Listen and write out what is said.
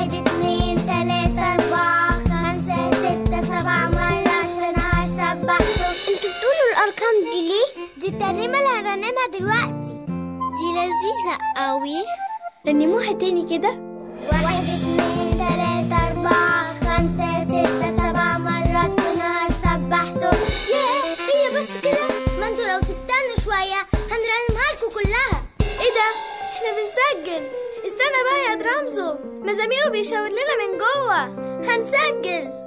واحد اتنين تلاتة أربعة خمسة ستة أنتوا بتقولوا دي ليه؟ دي الترنيمة اللي دلوقتي دي لذيذة قوي رنموها تاني كده واحد اتنين تلاتة أربعة خمسة ستة سبع مرات في نهار سبحته ياه هي بس كده ما أنتوا لو تستنوا شوية هنرنمها لكم كلها إيه ده إحنا بنسجل استنى بقى درامزو مزاميره بيشاور لنا من جوه. هنسجل.